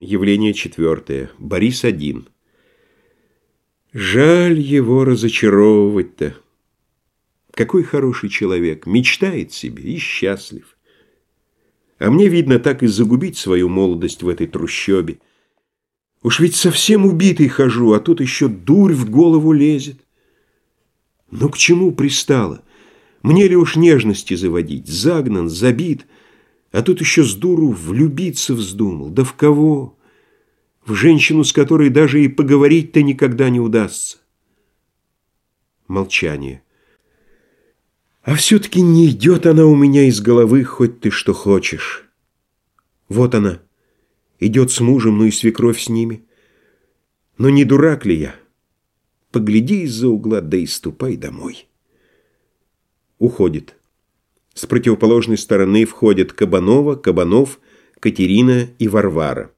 Явление четвертое. Борис один. Жаль его разочаровывать-то. Какой хороший человек, мечтает себе и счастлив. А мне, видно, так и загубить свою молодость в этой трущобе. Уж ведь совсем убитый хожу, а тут еще дурь в голову лезет. Ну к чему пристало? Мне ли уж нежности заводить? Загнан, забит — а тут еще с дуру влюбиться вздумал. Да в кого? В женщину, с которой даже и поговорить-то никогда не удастся. Молчание. А все-таки не идет она у меня из головы, хоть ты что хочешь. Вот она. Идет с мужем, ну и свекровь с ними. Но не дурак ли я? Погляди из-за угла, да и ступай домой. Уходит. С противоположной стороны входят Кабанова, Кабанов, Катерина и Варвара.